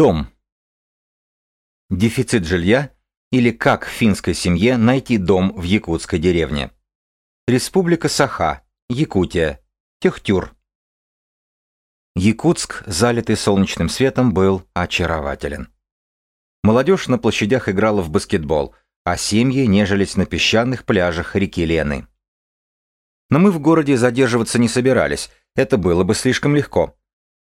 Дом. Дефицит жилья или как финской семье найти дом в якутской деревне. Республика Саха, Якутия, Техтюр. Якутск, залитый солнечным светом, был очарователен. Молодежь на площадях играла в баскетбол, а семьи нежились на песчаных пляжах реки Лены. Но мы в городе задерживаться не собирались, это было бы слишком легко.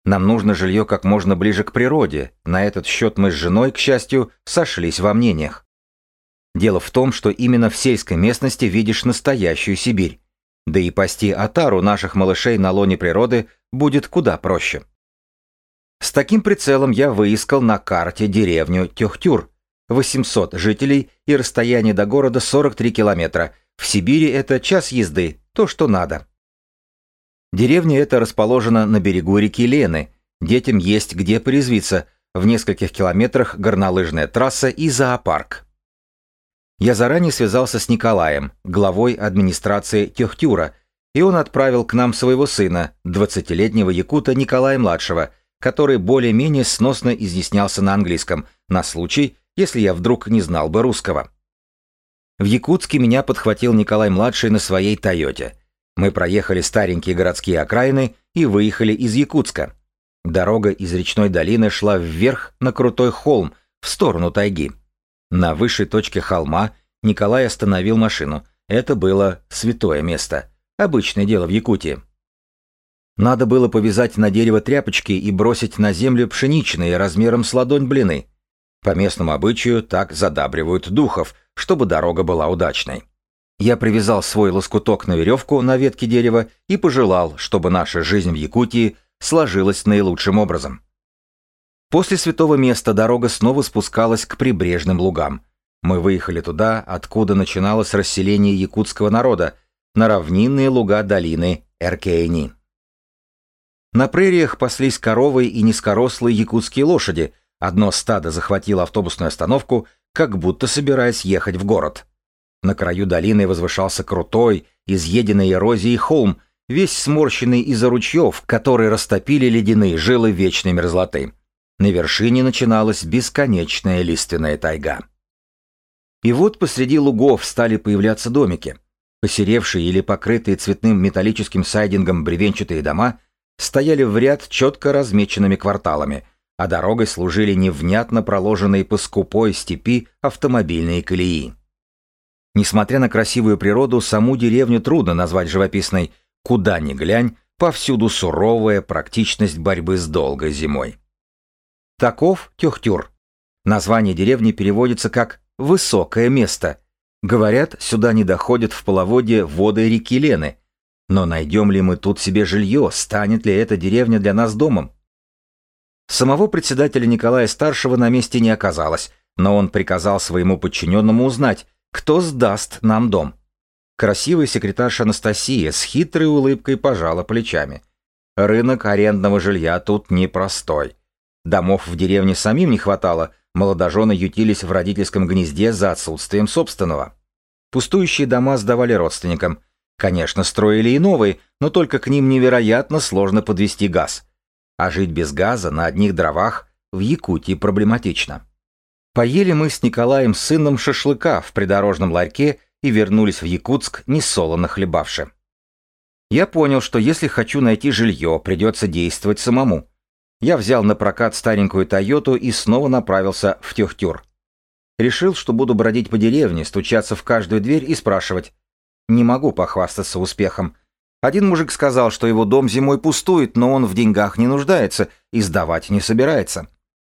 Нам нужно жилье как можно ближе к природе. На этот счет мы с женой, к счастью, сошлись во мнениях. Дело в том, что именно в сельской местности видишь настоящую Сибирь. Да и пасти отару наших малышей на лоне природы будет куда проще. С таким прицелом я выискал на карте деревню Тёхтюр. 800 жителей и расстояние до города 43 километра. В Сибири это час езды, то, что надо. Деревня эта расположена на берегу реки Лены. Детям есть где порезвиться. В нескольких километрах горнолыжная трасса и зоопарк. Я заранее связался с Николаем, главой администрации Техтюра, и он отправил к нам своего сына, 20-летнего якута Николая-младшего, который более-менее сносно изъяснялся на английском, на случай, если я вдруг не знал бы русского. В Якутске меня подхватил Николай-младший на своей «Тойоте». Мы проехали старенькие городские окраины и выехали из Якутска. Дорога из речной долины шла вверх на крутой холм, в сторону тайги. На высшей точке холма Николай остановил машину. Это было святое место. Обычное дело в Якутии. Надо было повязать на дерево тряпочки и бросить на землю пшеничные размером с ладонь блины. По местному обычаю так задабривают духов, чтобы дорога была удачной. Я привязал свой лоскуток на веревку на ветке дерева и пожелал, чтобы наша жизнь в Якутии сложилась наилучшим образом. После святого места дорога снова спускалась к прибрежным лугам. Мы выехали туда, откуда начиналось расселение якутского народа, на равнинные луга долины Эркейни. На прериях паслись коровы и низкорослые якутские лошади. Одно стадо захватило автобусную остановку, как будто собираясь ехать в город. На краю долины возвышался крутой, изъеденный эрозией холм, весь сморщенный из-за ручьев, которые растопили ледяные жилы вечной мерзлоты. На вершине начиналась бесконечная лиственная тайга. И вот посреди лугов стали появляться домики. Посеревшие или покрытые цветным металлическим сайдингом бревенчатые дома стояли в ряд четко размеченными кварталами, а дорогой служили невнятно проложенные по скупой степи автомобильные колеи. Несмотря на красивую природу, саму деревню трудно назвать живописной. Куда ни глянь, повсюду суровая практичность борьбы с долгой зимой. Таков Тюхтюр. Название деревни переводится как «высокое место». Говорят, сюда не доходят в половодье воды реки Лены. Но найдем ли мы тут себе жилье, станет ли эта деревня для нас домом? Самого председателя Николая Старшего на месте не оказалось, но он приказал своему подчиненному узнать, кто сдаст нам дом? Красивая секретарша Анастасия с хитрой улыбкой пожала плечами. Рынок арендного жилья тут непростой. Домов в деревне самим не хватало, молодожены ютились в родительском гнезде за отсутствием собственного. Пустующие дома сдавали родственникам. Конечно, строили и новые, но только к ним невероятно сложно подвести газ. А жить без газа на одних дровах в Якутии проблематично. Поели мы с Николаем сыном шашлыка в придорожном ларьке и вернулись в Якутск, несолоно хлебавши. Я понял, что если хочу найти жилье, придется действовать самому. Я взял на прокат старенькую Тойоту и снова направился в Тюхтюр. Решил, что буду бродить по деревне, стучаться в каждую дверь и спрашивать. Не могу похвастаться успехом. Один мужик сказал, что его дом зимой пустует, но он в деньгах не нуждается и сдавать не собирается.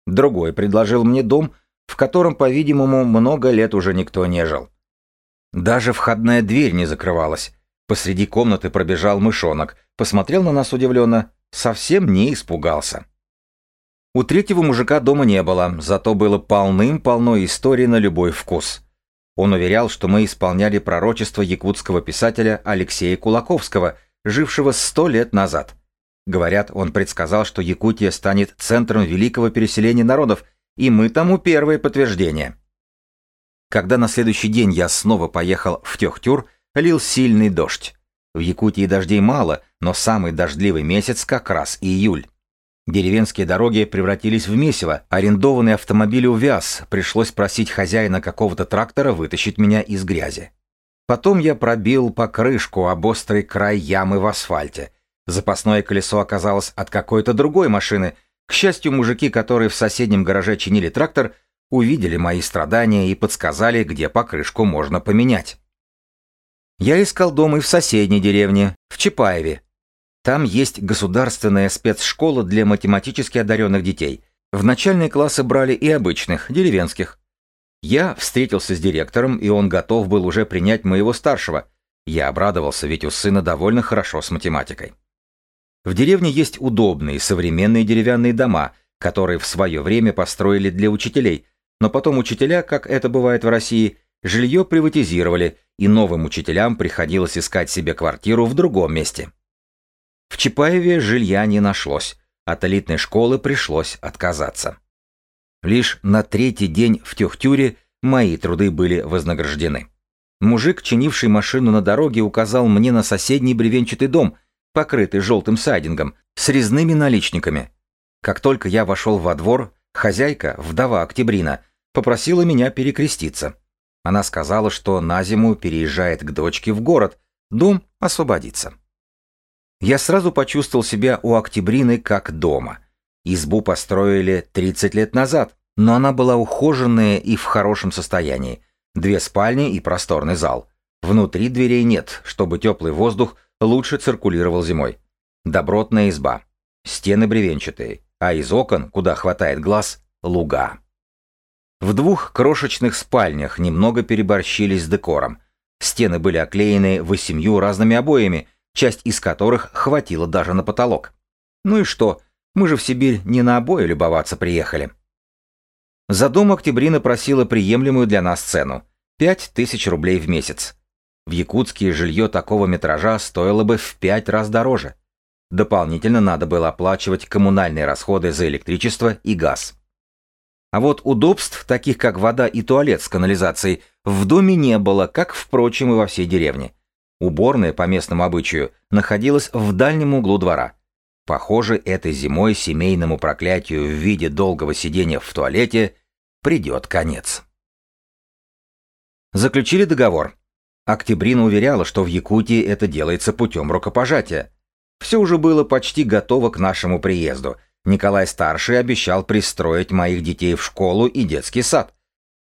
Другой предложил мне дом, котором, по-видимому, много лет уже никто не жил. Даже входная дверь не закрывалась. Посреди комнаты пробежал мышонок, посмотрел на нас удивленно, совсем не испугался. У третьего мужика дома не было, зато было полным-полно историй на любой вкус. Он уверял, что мы исполняли пророчество якутского писателя Алексея Кулаковского, жившего сто лет назад. Говорят, он предсказал, что Якутия станет центром великого переселения народов и мы тому первое подтверждение. Когда на следующий день я снова поехал в Техтюр, лил сильный дождь. В Якутии дождей мало, но самый дождливый месяц как раз июль. Деревенские дороги превратились в месиво, арендованный автомобиль увяз, пришлось просить хозяина какого-то трактора вытащить меня из грязи. Потом я пробил покрышку об острый край ямы в асфальте. Запасное колесо оказалось от какой-то другой машины. К счастью, мужики, которые в соседнем гараже чинили трактор, увидели мои страдания и подсказали, где покрышку можно поменять. Я искал дом и в соседней деревне, в Чапаеве. Там есть государственная спецшкола для математически одаренных детей. В начальные классы брали и обычных, деревенских. Я встретился с директором, и он готов был уже принять моего старшего. Я обрадовался, ведь у сына довольно хорошо с математикой. В деревне есть удобные современные деревянные дома, которые в свое время построили для учителей, но потом учителя, как это бывает в России, жилье приватизировали, и новым учителям приходилось искать себе квартиру в другом месте. В Чапаеве жилья не нашлось, от элитной школы пришлось отказаться. Лишь на третий день в Тюхтюре мои труды были вознаграждены. Мужик, чинивший машину на дороге, указал мне на соседний бревенчатый дом, покрытый желтым сайдингом, с резными наличниками. Как только я вошел во двор, хозяйка, вдова Октябрина, попросила меня перекреститься. Она сказала, что на зиму переезжает к дочке в город, дом освободится. Я сразу почувствовал себя у Октябрины как дома. Избу построили 30 лет назад, но она была ухоженная и в хорошем состоянии. Две спальни и просторный зал. Внутри дверей нет, чтобы теплый воздух лучше циркулировал зимой. Добротная изба. Стены бревенчатые, а из окон, куда хватает глаз, луга. В двух крошечных спальнях немного переборщились с декором. Стены были оклеены восемью разными обоями, часть из которых хватило даже на потолок. Ну и что, мы же в Сибирь не на обои любоваться приехали. За дом Октябрина просила приемлемую для нас цену – пять тысяч рублей в месяц. В Якутске жилье такого метража стоило бы в пять раз дороже. Дополнительно надо было оплачивать коммунальные расходы за электричество и газ. А вот удобств, таких как вода и туалет с канализацией, в доме не было, как, впрочем, и во всей деревне. Уборная, по местному обычаю, находилась в дальнем углу двора. Похоже, этой зимой семейному проклятию в виде долгого сидения в туалете придет конец. Заключили договор. Октябрина уверяла, что в Якутии это делается путем рукопожатия. Все уже было почти готово к нашему приезду – Николай-старший обещал пристроить моих детей в школу и детский сад.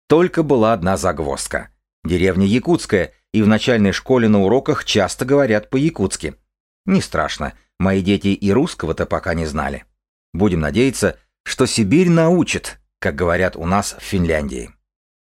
Только была одна загвоздка. Деревня якутская, и в начальной школе на уроках часто говорят по-якутски. Не страшно, мои дети и русского-то пока не знали. Будем надеяться, что Сибирь научит, как говорят у нас в Финляндии.